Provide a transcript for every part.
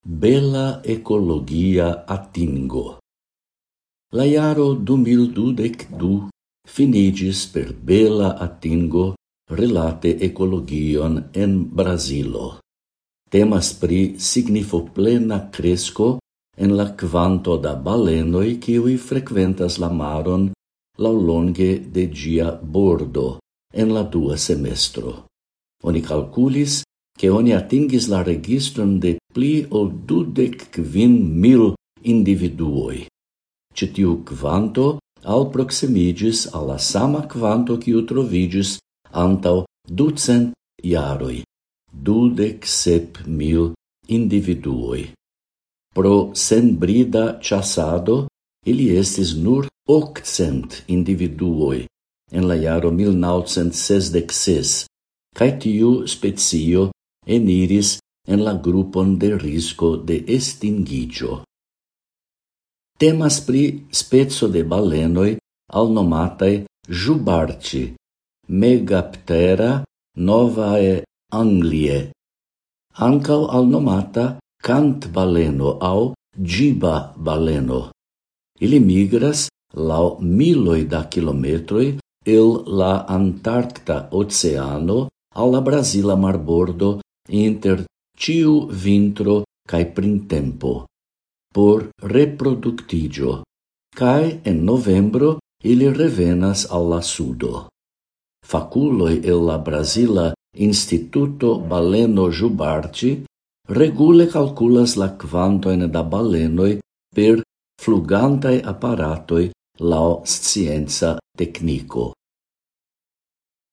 Bella ecologia attingo. La jaro 2022 finigis per bella attingo relate ecologion en Brasilo. Temas pri signifoplena cresco en la quanto da balenoi kiui frequentas la maron laulonge de gia bordo en la dua semestro. Oni calculis che oni atingis la registron de pli ol dudec quin mil individuoi. Citiu quanto al proximigis alla sama quanto quiu trovigis antau ducent iaroi, dudec sep mil individuoi. Pro sembrida chasado, ili estis nur octcent individuoi en la iaro 1966, cae tiu spezio eniris en la grupon de risco de estingigio. Temas pri spezzo de balenoj alnomataj jubarti, megaptera novae Anglie, ankaŭ alnomata cantbaleno au giba baleno. Ili migras lau miloi da kilometroi el la Antarcta oceano al la marbordo inter ciu vintro cae printempo por reproductigio, cae en novembro ili revenas alla sudo. Faculoi el la Brasila Instituto Baleno Jubarci regule calculas la quantoin da balenoi per flugantai apparatoi lao scienza tecnico.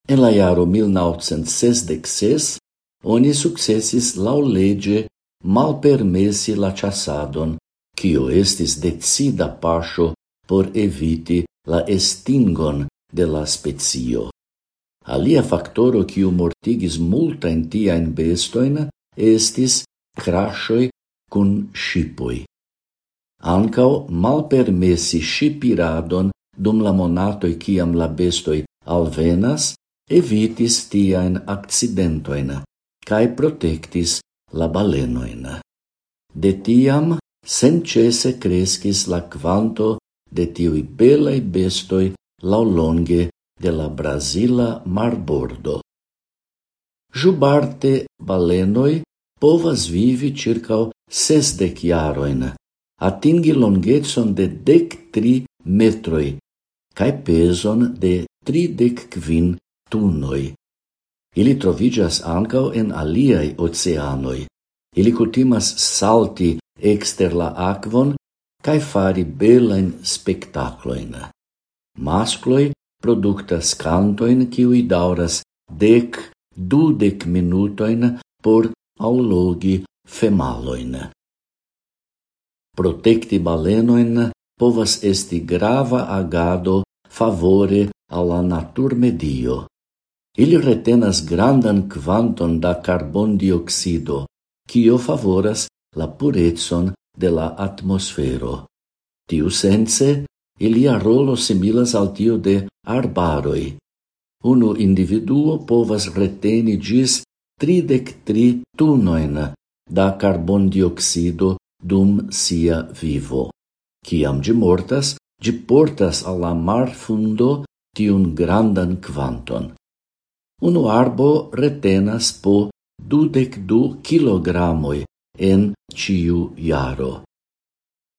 En la iaro 1966 oni successis laulege malpermesi la chassadon, kio estis decida paŝo por eviti la estingon de la spezio. Alia factoro kiu mortigis entia in bestoin estis crashoi cun shipoi. Ancao malpermesi shipiradon dum la monatoi ciam la bestoi alvenas evitis tiaen accidentoina cae protectis la balenoin. De tiam, sencese crescis la quanto de tiui belai bestoi laulonge de la Brasila marbordo. Jubarte balenoi povas vivi circa sesdec iaroin, atingi longetson de dec tri metroi, cae peson de tridec quin tunoi. Ili trovigas ankaŭ en aliai oceanoi. Ili kutimas salti exter la aquon cae fari belajn spectacloin. Mascloi productas cantoin kiuj dauras dec, dudec minutoin por aulogi femaloin. Protecti balenoin povas esti grava agado favore alla natur medio. Ili retenas grandan quanton da carbondioxido, kio favoras la purezon de la atmosfero. Tiu sense, ilia rolo similas al tiu de arbaroi. Unu individuo povas reteni gis 33 tunoin da carbondioxido dum sia vivo. Ciam gi mortas, gi portas alla mar fundo tiun grandan quanton. Unu arbo retenas po dudec du kilogramoj en ciu jaro.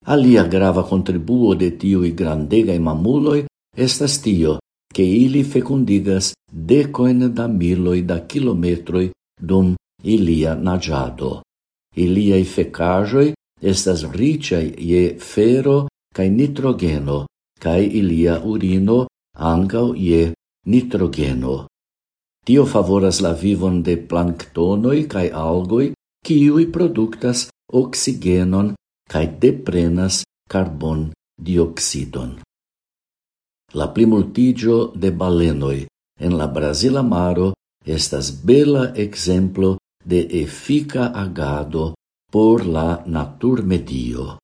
Alia grava contribuo de tiui grandegai mamuloi estas tio, che ili fecundigas decoen da miloi da kilometroi dum ilia nagiado. Iliai fecajoi estas riciai je fero cae nitrogeno, cae ilia urino angau je nitrogeno. Tio favoras la vivon de planktonoj kaj algoj, kiuj produktas oksigenon kaj deprenas carbon dioksidon. La plimultigio de balenoj en la Brazila maro estas bela exemplo de efika agado por la naturmedio.